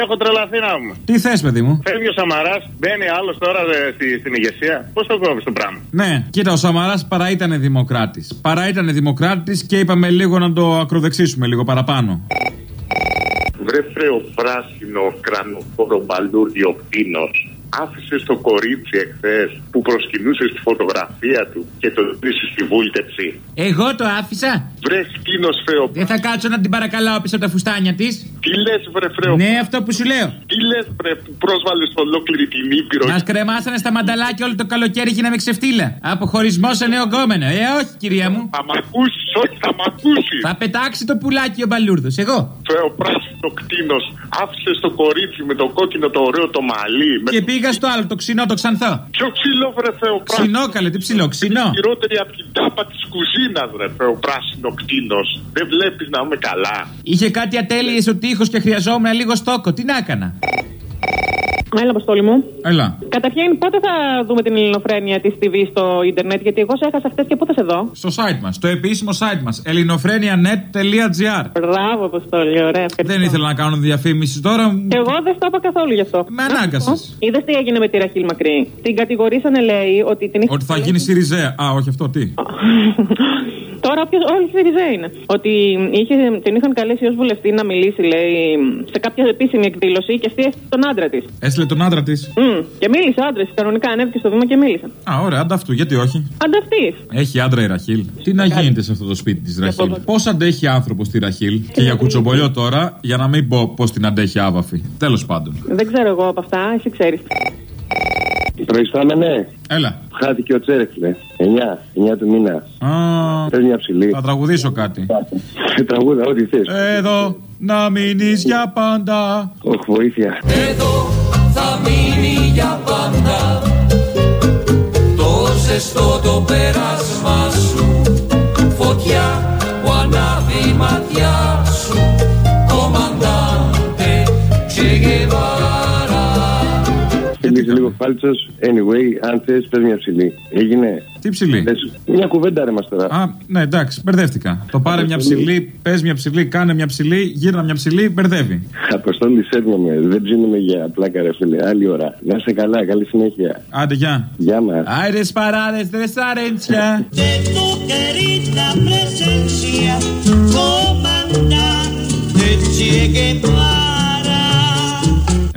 Έχω τρελαθεί να μου. Τι θες, παιδί μου; Φεύγει ο Σαμαράς, μπαίνει άλλος τώρα ε, στη, στην ηγεσία. Πώς το κόβεις το πράγμα; Ναι, κοίτα, ο Σαμαράς παρά ήταν δημοκράτης. Παρά ήταν δημοκράτης και είπαμε λίγο να το ακροδεξίσουμε λίγο παραπάνω. Βρε φρέο πράσινο κρανοφόρο μπαλούρδι ο πίνος άφησες το κορίτσι εχθές που προσκυνούσες στη φωτογραφία του και το πήρε στη βούλτεψη. Εγώ το άφησα. Βρε σκύνο φέο. Δεν θα κάτσω να την παρακαλάω πίσω από τα φουστάνια της. Τι λες, βρε φρέο. Ναι, αυτό που σου λέω. Τι λες, βρε, που πρόσβαλες ολόκληρη την ήπειρο. Μας κρεμάσανε στα μανταλάκια όλο το καλοκαίρι και να με ξεφτύλα. Αποχωρισμός σε νέο γκόμενο. Ε, όχι, κυρία μου. Θα μ' ακούσεις, όχι, θα μ' ακούσεις. Θα πετάξει το πουλάκι ο μπαλούρδος, εγώ. Φέο πράσινο κτίνος. Άφησε το κορίτσι με το κόκκινο το ωραίο το μαλλί. Και πήγα στο άλλο, το ξινό, το ξανθό. Ποιο ξύλο, βρε Θεό, Ξινό, καλέ, τι ψηλό, ξινό. Χειρότερη από την τάπα της κουζίνας, βρε Θεό, πράσινο κτίνος. Δεν βλέπεις να είμαι καλά. Είχε κάτι ατέλειες ο τείχο και χρειαζόμουν λίγο στόκο. Τι να έκανα; Έλα, Αποστόλη μου. Έλα. Καταρχήν, πότε θα δούμε την ελληνοφρένεια της TV στο Ιντερνετ, γιατί εγώ σε έχασα χτε και πότε σε δω. Στο site μας, στο επίσημο site μας. ελληνοφρένια.net.gr. Μπράβο, Αποστόλη, ωραία. Δεν ήθελα να κάνω διαφήμιση τώρα. Και εγώ δεν το είπα καθόλου γι' αυτό. Με ανάγκασες. Είδες τι έγινε με τη Ραχίλ Μακρύ; Την κατηγορήσανε, λέει, ότι την είχε. Ότι θα γίνει Σιριζέα. Α, όχι αυτό, τι; Τώρα ποιος, όλοι Σιριζέ είναι. Ότι είχε, την είχαν καλέσει ως βουλευτή να μιλήσει, λέει, σε κάποια επίσημη εκδήλωση και αυτή έστειλε τον άντρα της. Έστειλε τον άντρα της; και μίλησε άντρα κανονικά, ανέβηκε στο βήμα και μίλησε. Α, ωραία, ανταυτού, γιατί όχι; Ανταυτή. Έχει άντρα η Ραχίλ. Τι να γίνεται σε αυτό το σπίτι της Ραχίλ; Πώς αντέχει άνθρωπος τη Ραχίλ; Και για κουτσομπολιό τώρα, για να μην πω πώς την αντέχει άβαφη. Τέλος πάντων. Δεν ξέρω εγώ από αυτά, εσύ ξέρεις. Προϊστάμε, ναι. Έλα. Χάθηκε ο Τσέρεκλε. 9, 9 του μήνα. Α, Θέλει μια ψηλή. θα τραγουδήσω κάτι. Τραγούδα, ό,τι θες. Εδώ να μείνεις για πάντα. Όχι, βοήθεια. Εδώ θα μείνει για πάντα Το ζεστό το πέρασμα σου Φωτιά που ανάβει η ματιά σου Κομμαντάντε Che Guevara Θυμίζει λίγο φάλτσο. Anyway, αν θες, πες μια ψηλή. Έγινε. Τι ψηλή; Πες, μια κουβέντα ρε μας τώρα. Α, ναι, εντάξει, μπερδεύτηκα. Το πάρε μια ψηλή, πες μια ψηλή, κάνε μια ψηλή, γύρνα μια ψηλή, μπερδεύει. Αποστόλη, σέρνομαι. Δεν ψήνομαι για πλάκα, ρε φίλε. Άλλη ώρα. Να είσαι καλά, καλή συνέχεια. Άντε, γεια. Γεια μας. Άιρε παράδε, δε σαρέντσια. de tu querida presencia, comandante Che Guevara,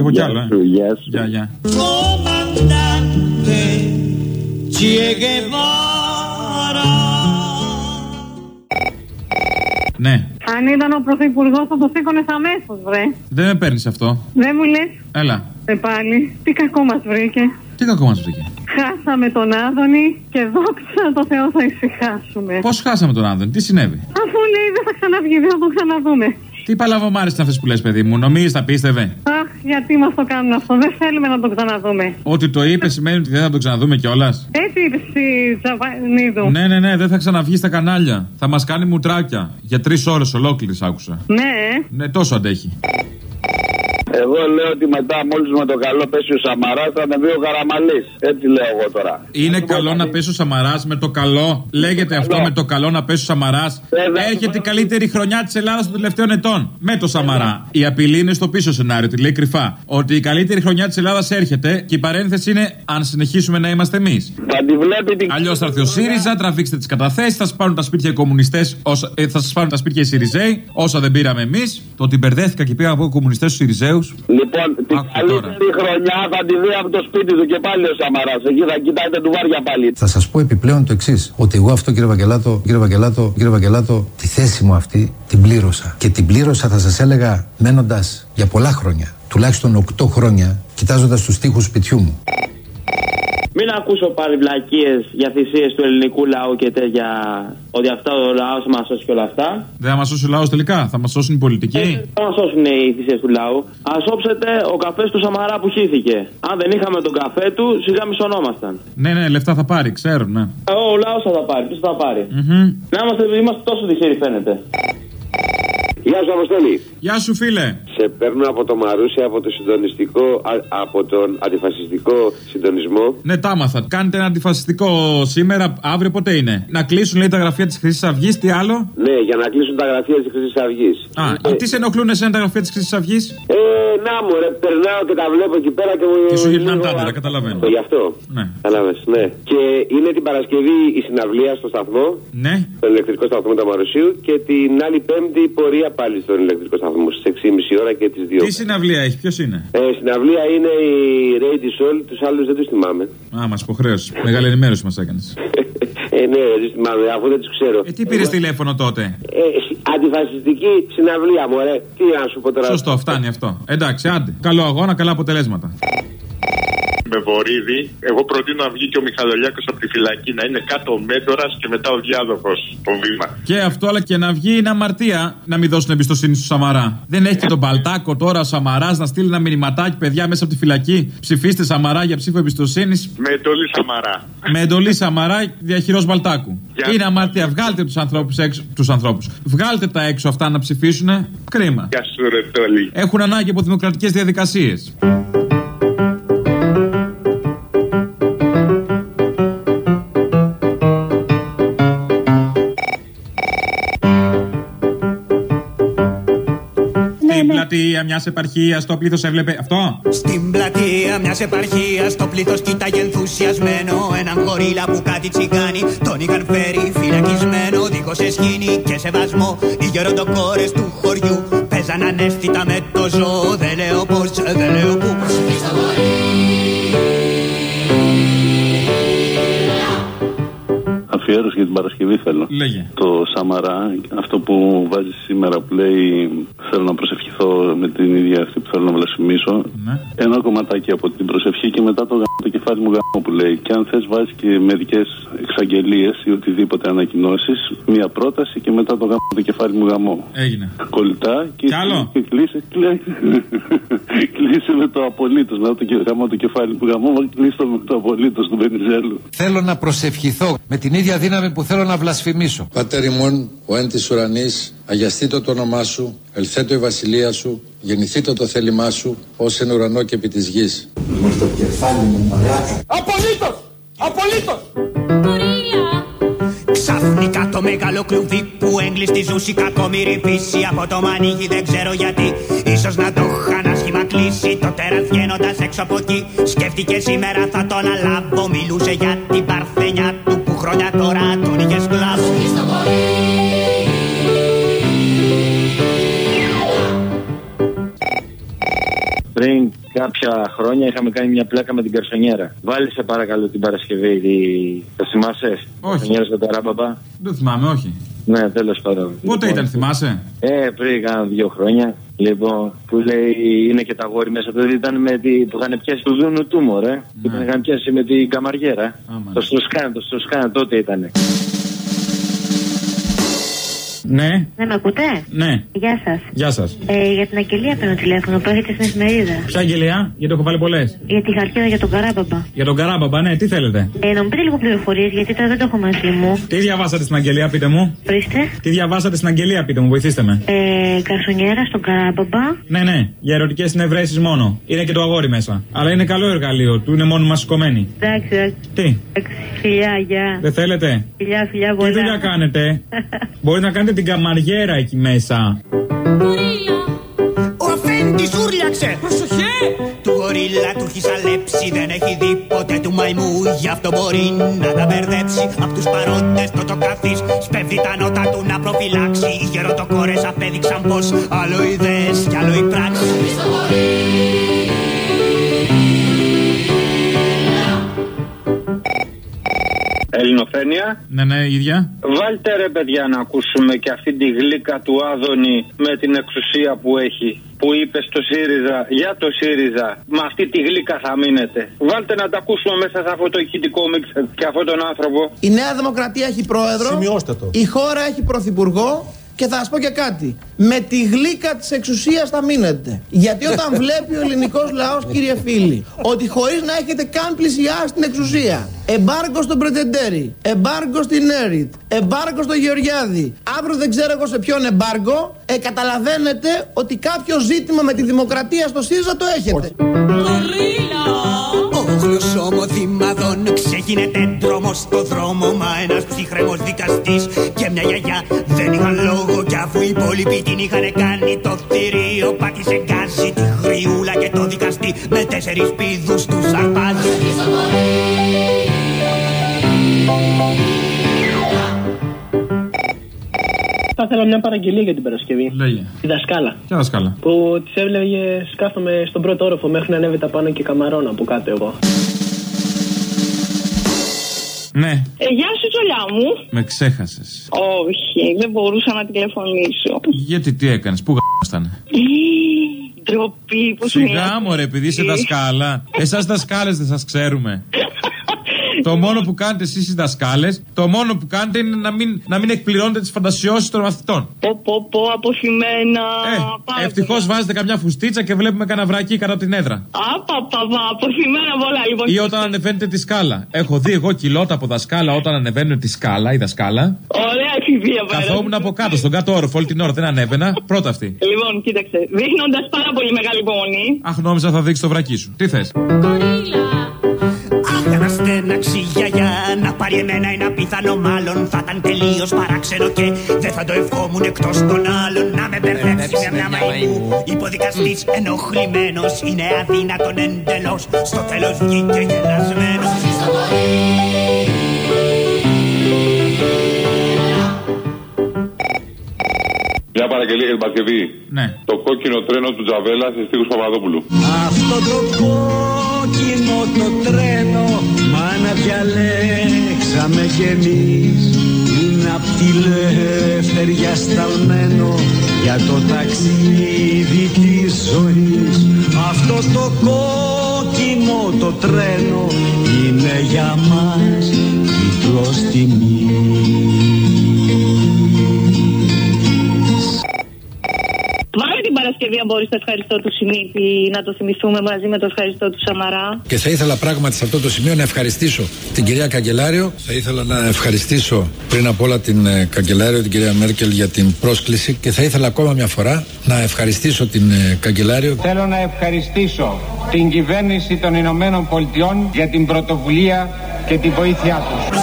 Έχω κι άλλο, ε. σου, Γεια σου. Γεια, γεια. comandante Che Guevara. Ναι, Αν ήταν ο πρωθυπουργός, θα το σήκωνες αμέσως, βρε. δεν με παίρνεις αυτό. Δεν μου λες. Έλα. Ε, πάλι. Τι κακό μας βρήκε. Τι κακό μας βρήκε. Χάσαμε τον Άδωνη και δόξα τω Θεώ θα ησυχάσουμε. Πώς χάσαμε τον Άδωνη, τι συνέβη; Αφού λέει δεν θα ξαναβγεί, δεν θα τον ξαναδούμε. Τι παλαβομάρε είναι αυτές που λες, παιδί μου, νομίζεις τα πίστευε; Αχ, γιατί μας το κάνουν αυτό. Δεν θέλουμε να τον ξαναδούμε. Ότι το είπες σημαίνει ότι δεν θα τον ξαναδούμε κιόλας. Έτσι είπες στη Τζαβανίδου. Ναι, ναι, ναι, δεν θα ξαναβγείς στα κανάλια. Θα μας κάνει μουτράκια. Για τρεις ώρες ολόκληρε άκουσα. Ναι, Ναι, τόσο αντέχει. Εγώ λέω ότι μετά, μόλις με το καλό πέσει ο Σαμαράς, θα ανεβεί ο Καραμαλής. Έτσι λέω εγώ τώρα. Είναι καλό να πέσει ο Σαμαράς με το καλό. Λέγεται αυτό με το καλό να πέσει ο Σαμαράς. Έρχεται η καλύτερη χρονιά της Ελλάδας των τελευταίων ετών. Με το Σαμαρά. Η απειλή είναι στο πίσω σενάριο, τη λέει κρυφά. Ότι η καλύτερη χρονιά της Ελλάδας έρχεται και η παρένθεση είναι αν συνεχίσουμε να είμαστε εμείς. Θα τη βλέπει την. Αλλιώς θα έρθει ο ΣΥΡΙΖΑ, τραβήξτε τις καταθέσεις, θα σας πάρουν τα σπίτια οι κομμουνιστές, ε, θα σας πάρουν τα σπίτια οι ΣΥΡΙΖΕΙ, όσα δεν πήραμε εμείς. Το ότι μπερδέθηκα και πήγα από κομμουνιστές στους ΣΥΡΙΖΕΟΥ. Λοιπόν, την Άκου καλύτερη χρονιά θα τη δει από το σπίτι του και πάλι ο Σαμαράς. Εκεί θα κοιτάτε του βάρια πάλι. Θα σας πω επιπλέον το εξής: Ότι εγώ αυτό, κύριε Βαγγελάτο, κύριε Βαγγελάτο, κύριε Βαγγελάτο, τη θέση μου αυτή την πλήρωσα. Και την πλήρωσα, θα σας έλεγα, μένοντας για πολλά χρόνια, τουλάχιστον 8 χρόνια, κοιτάζοντας τους τοίχου σπιτιού μου. Μην ακούσω πάλι βλακίες για θυσίες του ελληνικού λαού και τέτοια. Ότι αυτά ο λαός μας σώσει και όλα αυτά. Δεν θα μας σώσει ο λαός τελικά, θα μας σώσουν οι πολιτικοί. Θα μας σώσουν οι θυσίες του λαού. Α όψετε ο καφέ του Σαμαρά που χύθηκε. Αν δεν είχαμε τον καφέ του, σιγά μισονόμασταν. Ναι, ναι, λεφτά θα πάρει, ξέρω, ναι. Ο, ο λαός θα τα πάρει. Ποιος θα τα πάρει. Μμμ. Να είμαστε, είμαστε τόσο τυχεροί φαίνεται. Γεια σου, Αποστολή. Γεια σου, φίλε. Σε παίρνω από το Μαρούσι από το συντονιστικό, α- από τον αντιφασιστικό συντονισμό. Ναι, τα άμαθα. Κάνετε ένα αντιφασιστικό σήμερα, αύριο πότε είναι; Να κλείσουν, λέει, τα γραφεία της Χρυσής Αυγής, τι άλλο; Ναι, για να κλείσουν τα γραφεία της Χρυσής Αυγής. Α, τι σε ενοχλούν εσένα τα γραφεία της Χρυσής Αυγής; Ε, πουθενά μου, ρε. Περνάω και τα βλέπω εκεί πέρα και μου. Και σου γυρνάνε λίγο- τα άντερα, καταλαβαίνω. Γι' αυτό. Ναι. Κατάλαβες, ναι. Και είναι την Παρασκευή η συναυλία στο σταθμό. Ναι. Στον ηλεκτρικό σταθμό του Αμαρουσίου και την άλλη Πέμπτη η πορεία πάλι στον ηλεκτρικό σταθμό στις 6.30 ώρα και τις 2. Τι συναυλία έχει, ποιος είναι; Ε, συναυλία είναι η Rady Soul, τους άλλους δεν τους θυμάμαι. Α, μας υποχρέωσες. Μεγάλη ενημέρωση μας έκανες. Ε, ναι, δεν του θυμάμαι, αφού δεν τους ξέρω. Ε, τι πήρες τηλέφωνο τότε; Ε, αντιφασιστική συναυλία, μωρέ. Τι να σου πω τώρα. Σωστό, φτάνει αυτό. Εντάξει, άντε. Καλό αγώνα, καλά αποτελέσματα. Με βορίδι, εγώ προτείνω να βγει και ο Μιχαλολιάκος από τη φυλακή να είναι κάτω ο Μέντορα και μετά ο διάδοχος στο βήμα. Και αυτό, αλλά και να βγει είναι αμαρτία να μην δώσουν εμπιστοσύνη στο Σαμαρά. Δεν έχει και τον Παλτάκο τώρα ο Σαμαράς να στείλει ένα μηνυματάκι, παιδιά, μέσα από τη φυλακή. Ψηφίστε Σαμαρά για ψήφο εμπιστοσύνης. Με εντολή Σαμαρά. Με εντολή Σαμαρά διαχειρός Μπαλτάκου. Για- Είναι αμαρτία. Βγάλτε τους ανθρώπους έξω. Τους ανθρώπους. Βγάλτε τα έξω αυτά να ψηφίσουν. Κρίμα. Γεια σου, ρε Τόλι. Έχουν ανάγκη από δημοκρατικές διαδικασίες. Πλατεία μιας επαρχίας το πλήθος έβλεπε αυτό. Στην πλατεία μιας επαρχίας το πλήθος κοίταγε ενθουσιασμένο. Έναν γορίλα που κάτι τσιγκάνει τον είχαν φέρει φυλακισμένο. Δίχως εσχήνη και σεβασμό. Οι γεροντοκόρες του χωριού παίζαν ανέστητα με το ζώο. Δεν λέω πώς, δεν λέω Αφιέρωση για την Παρασκευή θέλω. Λέγε. Το Σαμαρά, αυτό που βάζει σήμερα που λέει Θέλω να προσευχηθώ με την ίδια αυτή που θέλω να βλασφημίσω. Ναι. Ένα κομματάκι από την προσευχή και μετά το, γαμ- το κεφάλι μου γάμο που λέει. Και αν θες, βάζεις και μερικές εξαγγελίες ή οτιδήποτε ανακοινώσεις, μία πρόταση και μετά το γάμο το κεφάλι μου γαμό. Έγινε. Κολλητά και, Κι άλλο. και κλείσε, κλέ- κλείσε με το απολύτως. Μετά το κε- γάμο το κεφάλι μου γαμό, κλείσε το με το απολύτως του Βενιζέλου. Θέλω να προσευχηθώ με την ίδια δύναμη που θέλω να βλασφημίσω. Πατέρ ημών, ο εν της ουρανής, αγιαστήτω το όνομά σου, ελθέτω η βασιλεία σου, γεννηθήτω το θέλημά σου, ως εν ουρανό και επί της γης. Απολύτως! Απολύτως! Ξαφνικά το μεγάλο κλουβί που έγκλειστη ζούση κακόμοιρη φύση Από το μανίκι δεν ξέρω γιατί Ίσως να το είχαν άσχημα κλείσει Το τέρας βγαίνοντας έξω από εκεί Σκέφτηκες σήμερα θα τον αλάβω Μιλούσε για την παρθένια του που χρόνια τώρα τον είχε σκλάβο Πριν κάποια χρόνια είχαμε κάνει μια πλάκα με την Καρσονιέρα. Βάλει σε παρακαλώ την Παρασκευή. τη- Το θυμάσαι; Όχι. Καρσονιέρα στο Ταράμπαμπα. Δεν θυμάμαι, όχι. Ναι, τέλος πάντων. Πότε ήταν, θυμάσαι; Ε, πριν κάνα δύο χρόνια. Λοιπόν, που λέει είναι και τα γόρι μέσα. Δηλαδή ήταν με τη, που είχαν πιάσει του Δούνου του μωρέ. Που Ναι. τον είχαν πιάσει με την καμαριέρα. Το Στροσκάν, το Στροσκάν τότε ήταν. Ναι, Δεν με ακούτε; ναι. Γεια σας. Γεια σας. Ε, για την αγγελία παίρνω τηλέφωνο που έχετε στην εφημερίδα. Ποια αγγελία, γιατί έχω βάλει πολλές. Για τη χαρτίδα για τον Καράμπαμπα. Για τον Καράμπαμπα, ναι, τι θέλετε; Ε, να μου πείτε λίγο πληροφορίες γιατί τώρα δεν το έχω μαζί μου. Τι διαβάσατε στην αγγελία, πείτε μου; Ορίστε. Τι διαβάσατε στην αγγελία, πείτε μου, βοηθήστε με. Ε, καρσονιέρα στον Καράμπαμπα. Ναι, ναι, για ερωτικές συνευρέσεις μόνο. Είναι και το αγόρι μέσα. Αλλά είναι καλό εργαλείο, του είναι μόνο μας σηκωμένη. Εντάξει, εντάξει. Τι, εντάξει. Φιλιά, γεια. δεν θέλετε; Φιλιά, φιλιά, Τι πολλά. δουλειά κάνετε; Μπορείτε να κάνετε την καμαριέρα εκεί μέσα. Ο αφέντης ούρλιαξε Προσοχέ Του γορίλα του έχει σαλέψει. Δεν έχει δει ποτέ του μαϊμού. Γι' αυτό μπορεί να τα μπερδέψει. Απ' τους παρόντες το το καθής Σπέβδει τα νότα του να προφυλάξει. Οι γεροτοκόρες απέδειξαν πως Άλλο ιδέες κι άλλο η πράξη Ελληνοφρένεια. Ναι, ναι, ίδια. Βάλτε ρε παιδιά να ακούσουμε και αυτή τη γλύκα του Άδωνη με την εξουσία που έχει. Που είπε στο ΣΥΡΙΖΑ, για το ΣΥΡΙΖΑ, με αυτή τη γλύκα θα μείνετε. Βάλτε να τα ακούσουμε μέσα σε αυτό το ηχητικό μίξ και αυτόν τον άνθρωπο. Η Νέα Δημοκρατία έχει πρόεδρο. Σημειώστε το. Η χώρα έχει πρωθυπουργό. Και θα σας πω και κάτι. Με τη γλύκα της εξουσίας θα μείνετε. Γιατί όταν βλέπει ο ελληνικός λαός, κύριε φίλοι, ότι χωρίς να έχετε καν πλησιάσει την εξουσία, εμπάργκο στον Πρετεντέρη, εμπάργκο στην Έριτ, εμπάργκο στο Γεωργιάδη, αύριο δεν ξέρω εγώ σε ποιον εμπάργκο, ε, καταλαβαίνετε ότι κάποιο ζήτημα με τη δημοκρατία στο ΣΥΡΙΖΑ το έχετε. Ομοδημαδών ξεγίνεται δρόμο στο δρόμο Μα ένας ψυχρέμος δικαστής και μια γιαγιά δεν είχαν λόγο Κι αφού οι υπόλοιποι την είχαν κάνει το θηρίο Πάτησε γκάζι τη γριούλα και το δικαστή Με τέσσερις πίδους τους αρπάζουν Θα ήθελα μια παραγγελία για την Παρασκευή. Λέγε. Τη δασκάλα. Ποια δασκάλα; Που της έβλεγε κάθομαι στον πρώτο όροφο μέχρι να ανέβει τα πάνω και καμαρώνω από κάτω εγώ. Ναι, Ε, γεια σου, Τζολιά μου. με ξέχασες. Όχι, δεν μπορούσα να τηλεφωνήσω. Γιατί τι έκανες, πού γάστανε. Ντροπή που σου Σιγά μωρέ, επειδή είσαι δασκάλα. Εσάς δασκάλες δεν σας ξέρουμε. Το μόνο που κάνετε εσείς οι δασκάλες, το μόνο που κάνετε είναι να μην, να μην εκπληρώνετε τις φαντασιώσεις των μαθητών. Πω, πω, πω, αποθυμένα. Ε, Ευτυχώς βάζετε καμιά φουστίτσα και βλέπουμε κανένα βρακί κατά την έδρα. Απαπαπα, αποθυμένα πολλά λοιπόν. Ή όταν ανεβαίνετε τη σκάλα. Έχω δει εγώ κιλότα από δασκάλα όταν ανεβαίνουν τη σκάλα, η δασκάλα. Ωραία εφηβεία πέρα. Καθόμουν από κάτω, στον κάτω όροφο όλη την ώρα, δεν ανέβαινα. Πρώτα αυτή. Λοιπόν, κοίταξε. Δείχνοντας πάρα πολύ μεγάλη υπομονή. Αχ, νόμιζα θα δείξει το βρακί σου. Τι θες; Αχ, πάρει εμένα είναι απίθανο μάλλον. Θα ήταν τελείως παράξενο και δεν θα το ευχόμουν εκτός των άλλων. Να με μπερδέψει με μια μαϊμού Υποδικαστής ενοχλημένος. Είναι αδύνατον εντελώς. Στο τέλος βγήκε γελασμένος. Μια παραγγελία για την Παρασκευή. Ναι. Το κόκκινο τρένο του Τζαβέλα σε στίχους Παπαδόπουλου. Αυτό το κόκκινο το τρένο Μάνα διαλέξαμε κι εμείς Είναι απ' τη λευτεριά σταλμένο Για το ταξίδι της ζωής. Αυτό το κόκκινο το τρένο Είναι για μας τίτλος τιμής Παρασκευή, αν μπορείς το ευχαριστώ του Σιμίτη να το θυμηθούμε μαζί με το ευχαριστώ του Σαμαρά. Και θα ήθελα πράγματι σε αυτό το σημείο να ευχαριστήσω την κυρία Καγκελάριο. Θα ήθελα να ευχαριστήσω πριν απ' όλα την ε, Καγκελάριο, την κυρία Μέρκελ για την πρόσκληση. Και θα ήθελα ακόμα μια φορά να ευχαριστήσω την ε, Καγκελάριο. Θέλω να ευχαριστήσω την κυβέρνηση των Ηνωμένων Πολιτειών για την πρωτοβουλία και την βοήθειά τους.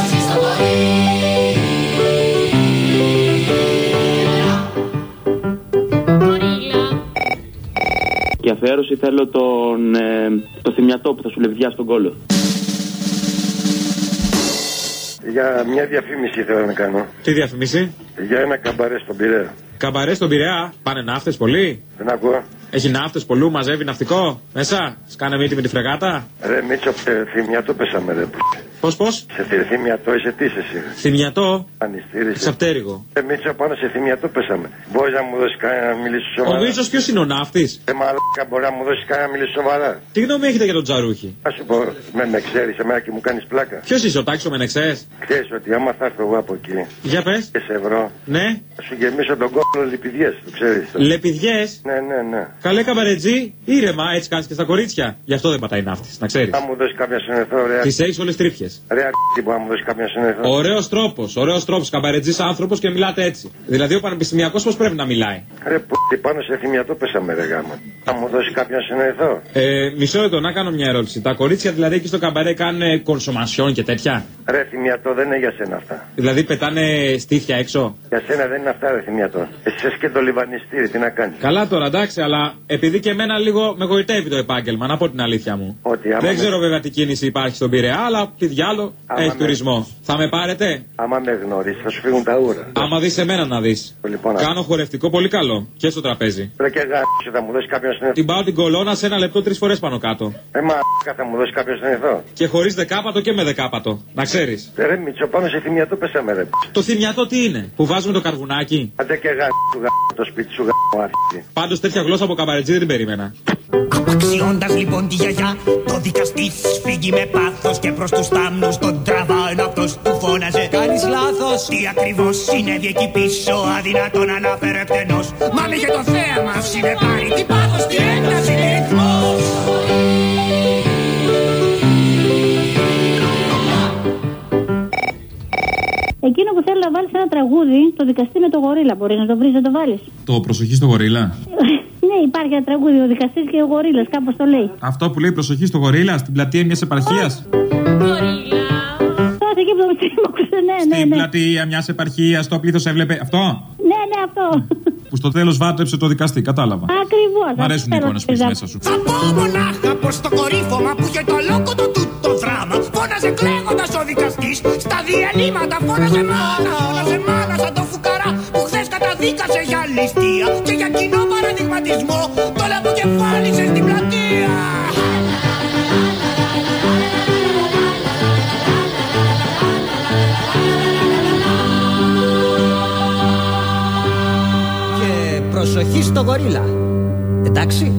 Αφιέρωση θέλω τον, ε, το θυμιατό που θα σου λεβδιά στον κόλο. Για μια διαφήμιση ήθελα να κάνω. Τι διαφημίση. Για ένα καμπαρέ στον Πειραιά. Καμπαρέ στον Πειραιά. Πάνε ναύτες πολύ; Δεν ακούω. Έχει ναύτες πολλού, μαζεύει ναυτικό μέσα; Σκάνε μύτη με τη φρεγάτα; Ρε Μίτσο, σε θυμιατό πέσαμε ρε. Πώς, πώς; Σε θη- θυμιατό είσαι τι είσαι εσύ; Θυμιατό. Ανιστήρησε. Ξαπτέρυγο. Ρε Μίτσο, πάνω σε θυμιατό πέσαμε. Μπορείς να μου δώσεις κανένα να μιλήσεις Ο σοβαρά. Μίτσο ποιος είναι ο ναύτης; Ε, μαλάκα, μπορεί να μου δώσεις κανένα να μιλήσεις σοβαρά; Τι γνώμη έχετε για τον Τζαρούχη; Α σου πω, με, με ξέρεις εμένα και μου κάνεις πλάκα. Ποιος είσαι ο τάξο Μενεξέ. Ξέρεις; Ότι άμα θα έρθω εγώ από εκεί Για πες. και σε βρω, Ναι. θα σου γεμίσω τον κόλλο λιπηδιέ, το ξέρεις. Λεπιδιές; Ναι, ναι, ναι. Καλέ καμπαρετζή. Ήρεμα, έτσι κάνεις και στα κορίτσια. Γι' αυτό δεν πατάει ναύτης, να ξέρεις. Θα μου δώσεις κάποια συνεθό, ρε. Τις έχεις όλες τρίπιε. Ρε, αρκετή που να μου δώσει κάποια συνεθό. Ωραίος τρόπος, ωραίος τρόπος. Καμπαρετζής άνθρωπος και μιλάτε έτσι. Δηλαδή ο πανεπιστημιακός πώς πρέπει να μιλάει; Ρε, που πάνω σε θυμιατό πέσαμε, ρε γάμα. Θα μου δώσει κάποια συνεθό. Ε, μισό λεπτό, να κάνω μια ερώτηση. Τα κορίτσια δηλαδή εκεί στο καμπαρέ κάνουν κονσομασιόν και τέτοια; Ρε, θυμιατό δεν είναι για σένα αυτά. Δηλαδή πετάνε στήθια έξω; Για σένα δεν είναι αυτά, ρε, θυμιατό. Εσύ είσαι και το λιβανιστήρι, τι να κάνεις; Καλά τώρα, εντάξει, αλλά επειδή και εμένα λίγο με γοητεύει το επάγγελμα, να πω την αλήθεια μου. Ότι άμα Δεν με- ξέρω βέβαια τι κίνηση υπάρχει στον Πειραιά, αλλά τι διάλο Άμα έχει με- τουρισμό. Θα με πάρετε; Άμα με γνωρίσεις, θα σου φύγουν τα ούρα. Άμα δεις εμένα να δεις. Λοιπόν, Κάνω χορευτικό πολύ καλό και στο τραπέζι. Ρε και γάμισε, θα μου δώσεις κάποιο συνεθό. Την πάω την κολόνα σε ένα λεπτό τρεις φορές πάνω κάτω. Ε, μα θα μου δώσεις κάποιο συνεθό. Και χωρίς δεκάπατο και με δεκάπατο. Να ξέρεις. Ε, Ρε, Μίτσο, πάνω σε θυμιατό πέσαμε, ρε. Το θυμιατό τι είναι, που βάζουμε το καρβουνάκι; Άντε και γάμισε του γάμισε το σπίτι σου γάμισε. άρχισε. Πάντως τέτοια γλώσσα από καμπαρετζή δεν την περίμενα. Απαξιώντας λοιπόν τη γιαγιά Το δικαστής φύγει με πάθος Και προς τους θάμνους τον τραβάει αυτός του φώναζε Κάνεις λάθος Τι ακριβώς συνέβη εκεί πίσω Αδυνατόν αναφέρω εκτενώς Μα μη και το θέαμα είναι πάλι Τι πάθος, τι έκταση, τι ρυθμός Εκείνο που θέλω να βάλει ένα τραγούδι, το δικαστή με το γορίλα. Μπορεί να το βρεις να το βάλεις. Το προσοχή στο γορίλα; ναι, υπάρχει ένα τραγούδι, ο δικαστής και ο γορίλας, κάπως το λέει. Αυτό που λέει προσοχή στο γορίλα στην πλατεία μιας επαρχίας; Τώρα εκεί που το μυστήριο μου άκουσε, ναι, ναι, Στην ναι. πλατεία μιας επαρχίας το πλήθος έβλεπε. Αυτό; Ναι, ναι, αυτό. που στο τέλος βάτεψε το δικαστή. Κατάλαβα. Ακριβώς. Μ' αρέσουν οι εικόνες που έχεις μέσα σου. Θα πω μονάχα πως το κορύφωμα που είχε το λόγο του τούτο δράμα Φώναζε κλαίγοντας ο δικαστής Στα διαλύματα φώναζε μάνα Φώναζε μάνα σαν το φουκαρά Που χθες καταδίκασε για ληστεία Και για κοινό παραδειγματισμό Το λαμποκεφάλισε στην πλατεία προσοχή στο γορίλα. Εντάξει.